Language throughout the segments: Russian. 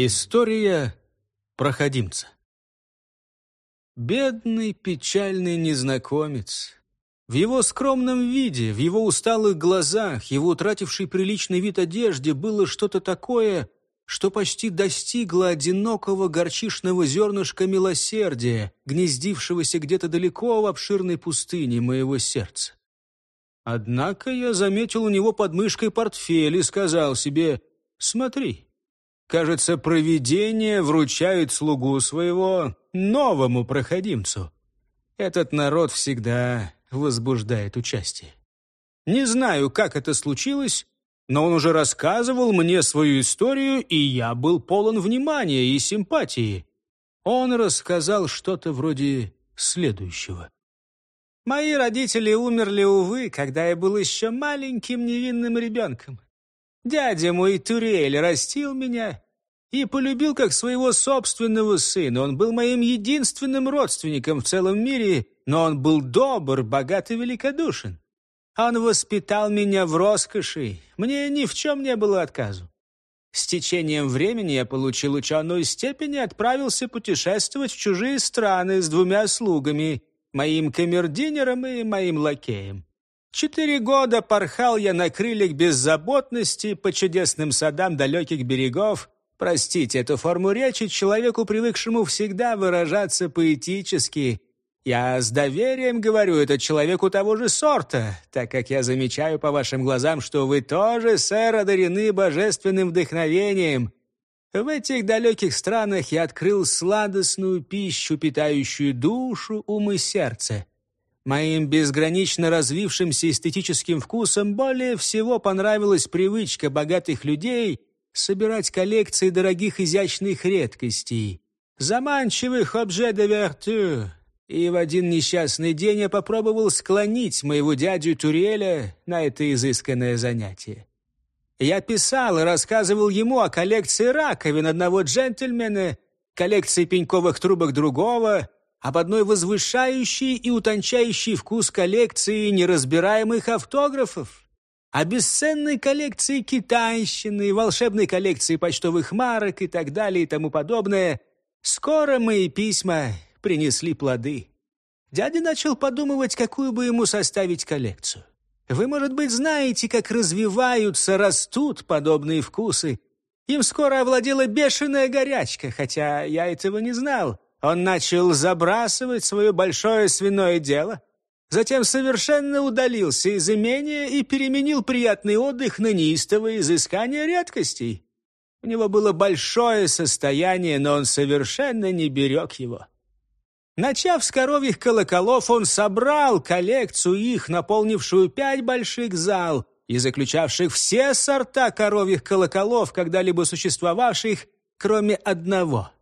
История проходимца. Бедный, печальный незнакомец. В его скромном виде, в его усталых глазах, его утративший приличный вид одежде было что-то такое, что почти достигло одинокого горчишного зернышка милосердия, гнездившегося где-то далеко в обширной пустыне моего сердца. Однако я заметил у него под мышкой портфель и сказал себе «Смотри, Кажется, провидение вручает слугу своего новому проходимцу. Этот народ всегда возбуждает участие. Не знаю, как это случилось, но он уже рассказывал мне свою историю, и я был полон внимания и симпатии. Он рассказал что-то вроде следующего. «Мои родители умерли, увы, когда я был еще маленьким невинным ребенком. Дядя мой Турель растил меня и полюбил как своего собственного сына. Он был моим единственным родственником в целом мире, но он был добр, богат и великодушен. Он воспитал меня в роскоши, мне ни в чем не было отказу. С течением времени я получил ученую степень и отправился путешествовать в чужие страны с двумя слугами, моим камердинером и моим лакеем. Четыре года порхал я на крыльях беззаботности по чудесным садам далеких берегов. Простите эту форму речи человеку, привыкшему всегда выражаться поэтически. Я с доверием говорю это человеку того же сорта, так как я замечаю по вашим глазам, что вы тоже, сэр, одарены божественным вдохновением. В этих далеких странах я открыл сладостную пищу, питающую душу, ум и сердце. Моим безгранично развившимся эстетическим вкусом более всего понравилась привычка богатых людей собирать коллекции дорогих изящных редкостей, заманчивых обже де вертю. И в один несчастный день я попробовал склонить моего дядю Туреля на это изысканное занятие. Я писал и рассказывал ему о коллекции раковин одного джентльмена, коллекции пеньковых трубок другого, об одной возвышающей и утончающей вкус коллекции неразбираемых автографов, о бесценной коллекции китайщины, волшебной коллекции почтовых марок и так далее и тому подобное. Скоро мои письма принесли плоды. Дядя начал подумывать, какую бы ему составить коллекцию. Вы, может быть, знаете, как развиваются, растут подобные вкусы. Им скоро овладела бешеная горячка, хотя я этого не знал. Он начал забрасывать свое большое свиное дело. Затем совершенно удалился из имения и переменил приятный отдых на неистовое изыскание редкостей. У него было большое состояние, но он совершенно не берег его. Начав с коровьих колоколов, он собрал коллекцию их, наполнившую пять больших зал и заключавших все сорта коровьих колоколов, когда-либо существовавших, кроме одного —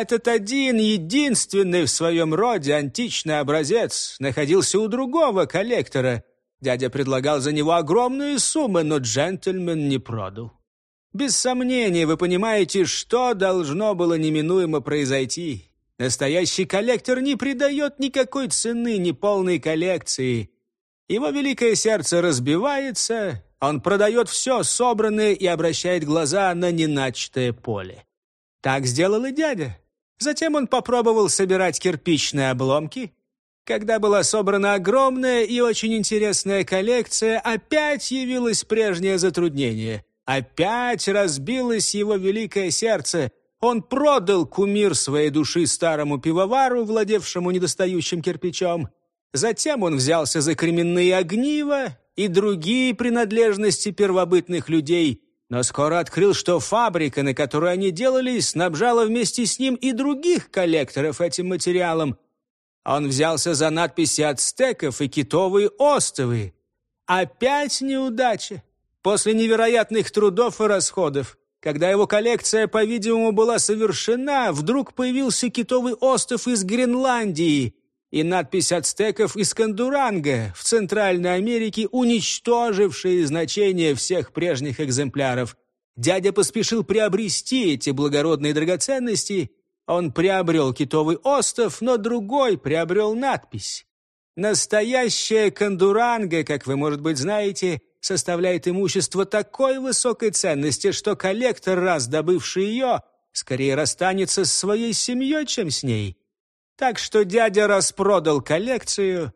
этот один, единственный в своем роде античный образец находился у другого коллектора. Дядя предлагал за него огромные суммы, но джентльмен не продал. Без сомнения, вы понимаете, что должно было неминуемо произойти. Настоящий коллектор не придает никакой цены неполной коллекции. Его великое сердце разбивается, он продает все собранное и обращает глаза на неначатое поле. Так сделал и дядя. Затем он попробовал собирать кирпичные обломки. Когда была собрана огромная и очень интересная коллекция, опять явилось прежнее затруднение. Опять разбилось его великое сердце. Он продал кумир своей души старому пивовару, владевшему недостающим кирпичом. Затем он взялся за кременные огнива и другие принадлежности первобытных людей – но скоро открыл, что фабрика, на которой они делались, снабжала вместе с ним и других коллекторов этим материалом. Он взялся за надписи ацтеков и китовые остовы. Опять неудача. После невероятных трудов и расходов, когда его коллекция, по-видимому, была совершена, вдруг появился китовый остров из Гренландии, и надпись ацтеков из Кондуранга в Центральной Америке, уничтожившие значение всех прежних экземпляров. Дядя поспешил приобрести эти благородные драгоценности. Он приобрел китовый остров, но другой приобрел надпись. Настоящая кондуранга, как вы, может быть, знаете, составляет имущество такой высокой ценности, что коллектор, раз добывший ее, скорее расстанется с своей семьей, чем с ней. Так что дядя распродал коллекцию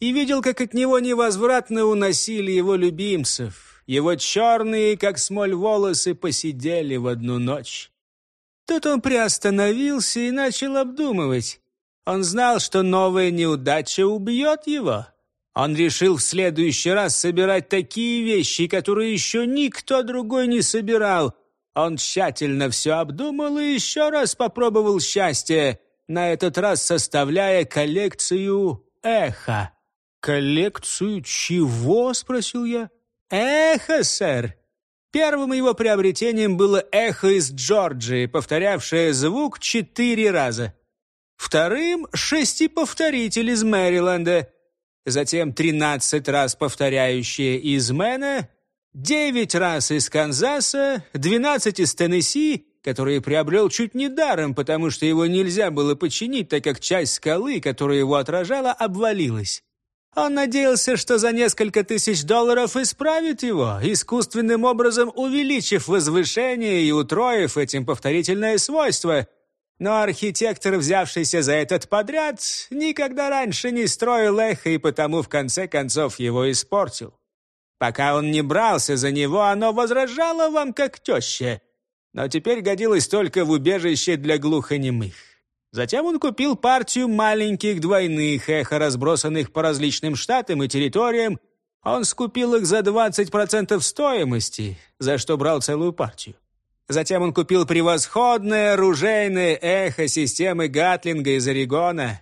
и видел, как от него невозвратно уносили его любимцев. Его черные, как смоль, волосы посидели в одну ночь. Тут он приостановился и начал обдумывать. Он знал, что новая неудача убьет его. Он решил в следующий раз собирать такие вещи, которые еще никто другой не собирал. Он тщательно все обдумал и еще раз попробовал счастье, на этот раз составляя коллекцию эхо. «Коллекцию чего?» — спросил я. «Эхо, сэр. Первым его приобретением было эхо из Джорджии, повторявшее звук четыре раза. Вторым — шестиповторитель из Мэриленда. Затем тринадцать раз повторяющее из Мэна, девять раз из Канзаса, двенадцать из Теннесси, который приобрел чуть не даром, потому что его нельзя было починить, так как часть скалы, которая его отражала, обвалилась. Он надеялся, что за несколько тысяч долларов исправит его, искусственным образом увеличив возвышение и утроив этим повторительное свойство. Но архитектор, взявшийся за этот подряд, никогда раньше не строил эхо и потому в конце концов его испортил. Пока он не брался за него, оно возражало вам как теща, но теперь годилось только в убежище для глухонемых. Затем он купил партию маленьких двойных эхо, разбросанных по различным штатам и территориям. Он скупил их за 20% стоимости, за что брал целую партию. Затем он купил превосходное оружейное эхо системы Гатлинга из Орегона.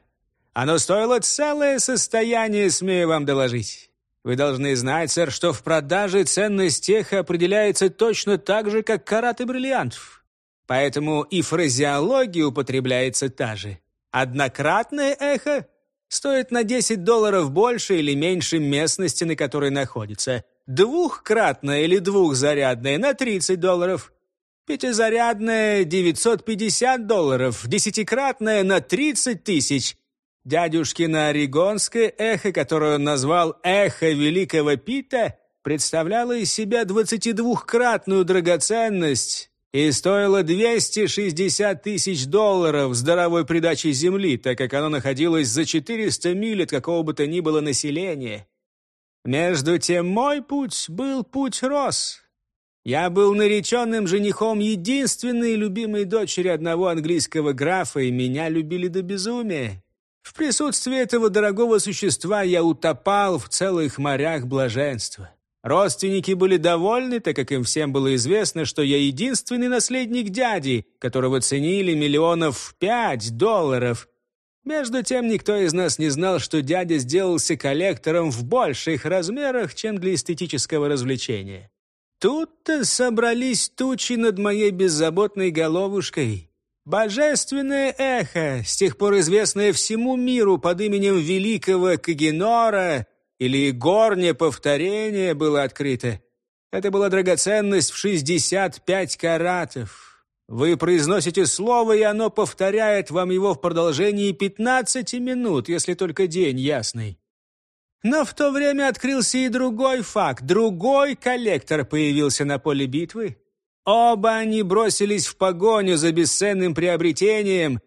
Оно стоило целое состояние, смею вам доложить. Вы должны знать, сэр, что в продаже ценность эхо определяется точно так же, как караты бриллиантов. Поэтому и фразеология употребляется та же. Однократное эхо стоит на 10 долларов больше или меньше местности, на которой находится. Двухкратное или двухзарядное на 30 долларов. Пятизарядное – 950 долларов. Десятикратное – на 30 тысяч. Дядюшкино орегонское эхо, которое он назвал «эхо Великого Пита», представляло из себя 22-кратную драгоценность и стоило 260 тысяч долларов с даровой придачей земли, так как оно находилось за 400 миль от какого бы то ни было населения. Между тем мой путь был путь рос. Я был нареченным женихом единственной любимой дочери одного английского графа, и меня любили до безумия. В присутствии этого дорогого существа я утопал в целых морях блаженства. Родственники были довольны, так как им всем было известно, что я единственный наследник дяди, которого ценили миллионов пять долларов. Между тем, никто из нас не знал, что дядя сделался коллектором в больших размерах, чем для эстетического развлечения. Тут-то собрались тучи над моей беззаботной головушкой. Божественное эхо, с тех пор известное всему миру под именем Великого Кагенора — или горнее повторение было открыто. Это была драгоценность в 65 каратов. Вы произносите слово, и оно повторяет вам его в продолжении 15 минут, если только день ясный. Но в то время открылся и другой факт. Другой коллектор появился на поле битвы. Оба они бросились в погоню за бесценным приобретением,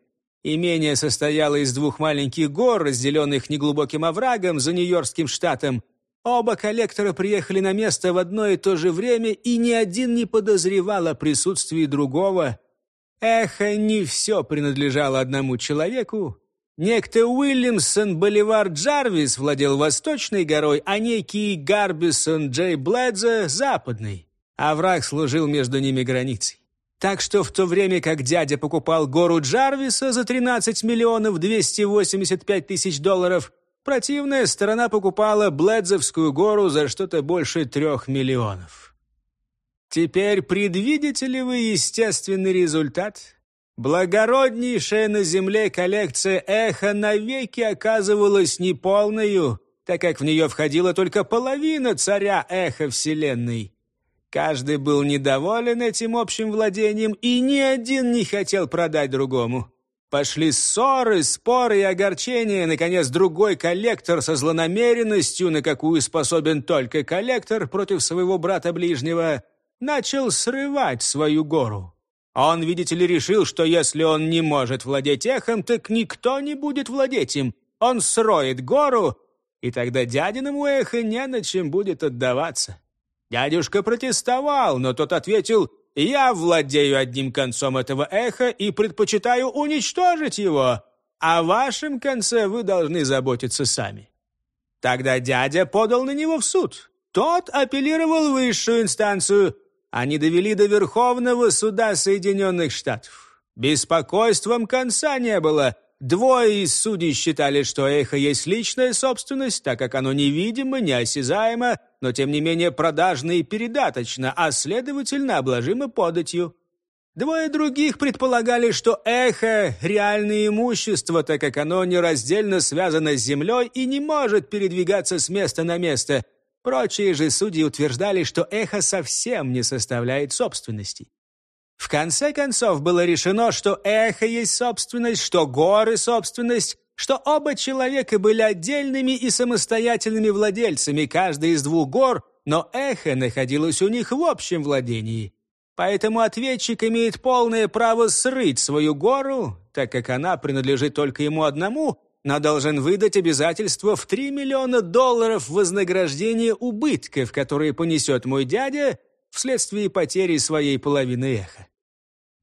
Имение состояло из двух маленьких гор, разделенных неглубоким оврагом за Нью-Йоркским штатом. Оба коллектора приехали на место в одно и то же время, и ни один не подозревал о присутствии другого. Эхо, не все принадлежало одному человеку. Некто Уильямсон Боливар Джарвис владел Восточной горой, а некий Гарбисон Джей Блэдзе — Западной. Овраг служил между ними границей. Так что в то время как дядя покупал гору Джарвиса за 13 миллионов 285 тысяч долларов, противная сторона покупала Блэдзовскую гору за что-то больше трех миллионов. Теперь предвидите ли вы естественный результат? Благороднейшая на земле коллекция эхо навеки оказывалась неполною, так как в нее входила только половина царя эхо Вселенной. Каждый был недоволен этим общим владением, и ни один не хотел продать другому. Пошли ссоры, споры и огорчения. Наконец, другой коллектор со злонамеренностью, на какую способен только коллектор против своего брата ближнего, начал срывать свою гору. Он, видите ли, решил, что если он не может владеть эхом, так никто не будет владеть им. Он сроет гору, и тогда дядиному эхо не на чем будет отдаваться. Дядюшка протестовал, но тот ответил, «Я владею одним концом этого эха и предпочитаю уничтожить его, а вашем конце вы должны заботиться сами». Тогда дядя подал на него в суд. Тот апеллировал в высшую инстанцию. Они довели до Верховного суда Соединенных Штатов. Беспокойством конца не было – Двое из судей считали, что эхо есть личная собственность, так как оно невидимо, неосязаемо, но тем не менее продажно и передаточно, а следовательно обложимо податью. Двое других предполагали, что эхо – реальное имущество, так как оно нераздельно связано с землей и не может передвигаться с места на место. Прочие же судьи утверждали, что эхо совсем не составляет собственности. В конце концов было решено, что эхо есть собственность, что горы — собственность, что оба человека были отдельными и самостоятельными владельцами каждой из двух гор, но эхо находилось у них в общем владении. Поэтому ответчик имеет полное право срыть свою гору, так как она принадлежит только ему одному, но должен выдать обязательство в 3 миллиона долларов вознаграждения убытков, которые понесет мой дядя вследствие потери своей половины эха.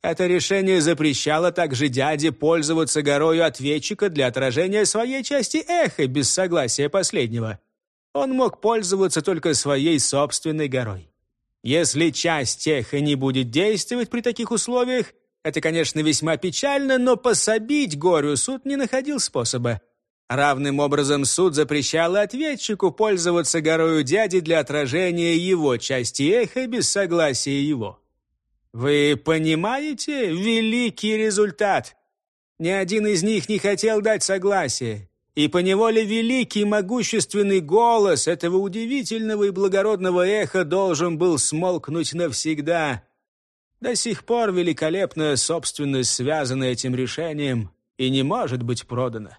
Это решение запрещало также дяде пользоваться горою ответчика для отражения своей части эха без согласия последнего. Он мог пользоваться только своей собственной горой. Если часть эха не будет действовать при таких условиях, это, конечно, весьма печально, но пособить горю суд не находил способа. Равным образом суд запрещал ответчику пользоваться горою дяди для отражения его части эха без согласия его. Вы понимаете великий результат? Ни один из них не хотел дать согласие. И поневоле великий могущественный голос этого удивительного и благородного эха должен был смолкнуть навсегда. До сих пор великолепная собственность связана этим решением и не может быть продана.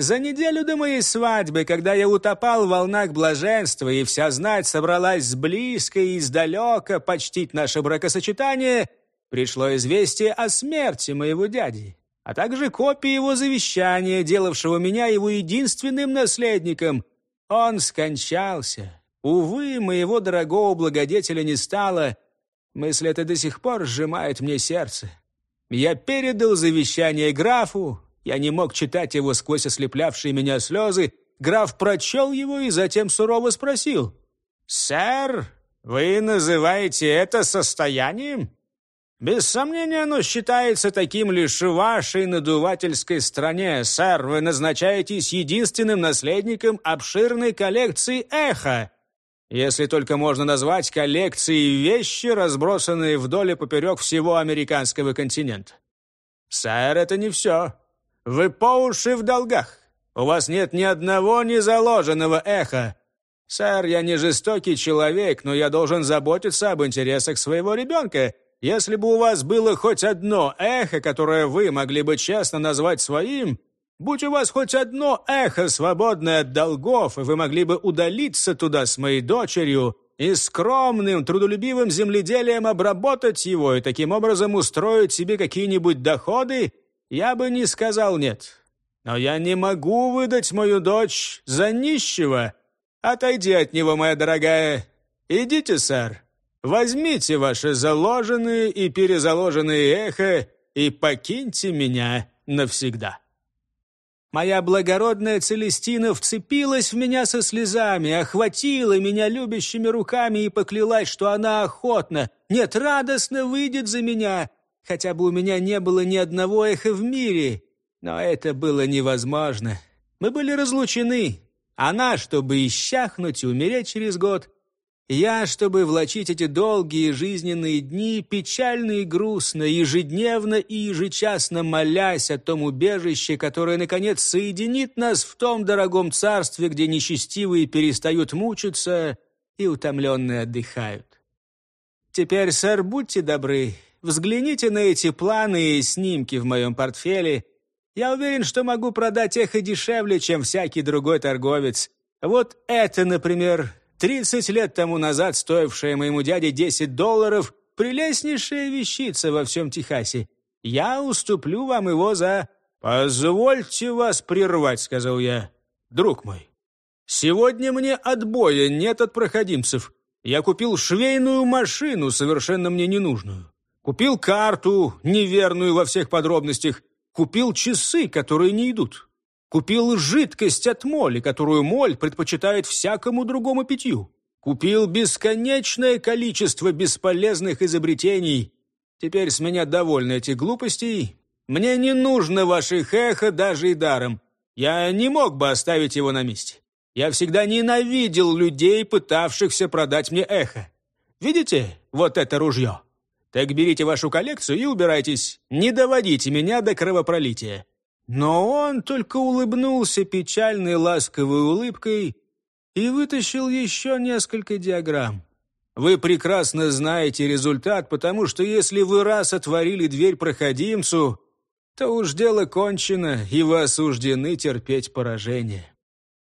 За неделю до моей свадьбы, когда я утопал в волнах блаженства, и вся знать собралась с близко и издалека почтить наше бракосочетание, пришло известие о смерти моего дяди, а также копия его завещания, делавшего меня его единственным наследником. Он скончался. Увы, моего дорогого благодетеля не стало. Мысль эта до сих пор сжимает мне сердце. Я передал завещание графу, я не мог читать его сквозь ослеплявшие меня слезы. Граф прочел его и затем сурово спросил. «Сэр, вы называете это состоянием?» «Без сомнения, оно считается таким лишь в вашей надувательской стране. Сэр, вы назначаетесь единственным наследником обширной коллекции эхо, если только можно назвать коллекцией вещи, разбросанные вдоль и поперек всего американского континента. Сэр, это не все. Вы по уши в долгах. У вас нет ни одного незаложенного эха. Сэр, я не жестокий человек, но я должен заботиться об интересах своего ребенка. Если бы у вас было хоть одно эхо, которое вы могли бы честно назвать своим, будь у вас хоть одно эхо, свободное от долгов, и вы могли бы удалиться туда с моей дочерью и скромным, трудолюбивым земледелием обработать его и таким образом устроить себе какие-нибудь доходы, я бы не сказал «нет». Но я не могу выдать мою дочь за нищего. Отойди от него, моя дорогая. Идите, сэр. Возьмите ваши заложенные и перезаложенные эхо и покиньте меня навсегда. Моя благородная Целестина вцепилась в меня со слезами, охватила меня любящими руками и поклялась, что она охотно, нет, радостно выйдет за меня, хотя бы у меня не было ни одного эха в мире. Но это было невозможно. Мы были разлучены. Она, чтобы исчахнуть и умереть через год. Я, чтобы влачить эти долгие жизненные дни, печально и грустно, ежедневно и ежечасно молясь о том убежище, которое, наконец, соединит нас в том дорогом царстве, где нечестивые перестают мучиться и утомленные отдыхают. Теперь, сэр, будьте добры, взгляните на эти планы и снимки в моем портфеле. Я уверен, что могу продать эхо дешевле, чем всякий другой торговец. Вот это, например, 30 лет тому назад стоившая моему дяде 10 долларов, прелестнейшая вещица во всем Техасе. Я уступлю вам его за... «Позвольте вас прервать», — сказал я. «Друг мой, сегодня мне отбоя нет от проходимцев. Я купил швейную машину, совершенно мне ненужную. Купил карту, неверную во всех подробностях. Купил часы, которые не идут. Купил жидкость от моли, которую моль предпочитает всякому другому питью. Купил бесконечное количество бесполезных изобретений. Теперь с меня довольны эти глупости. Мне не нужно ваших эхо даже и даром. Я не мог бы оставить его на месте. Я всегда ненавидел людей, пытавшихся продать мне эхо. Видите вот это ружье? Так берите вашу коллекцию и убирайтесь. Не доводите меня до кровопролития». Но он только улыбнулся печальной ласковой улыбкой и вытащил еще несколько диаграмм. Вы прекрасно знаете результат, потому что если вы раз отворили дверь проходимцу, то уж дело кончено, и вы осуждены терпеть поражение.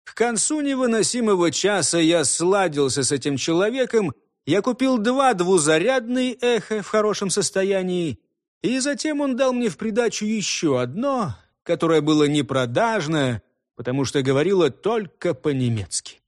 К концу невыносимого часа я сладился с этим человеком, я купил два двузарядные эхо в хорошем состоянии, и затем он дал мне в придачу еще одно, которое было непродажное, потому что говорило только по-немецки.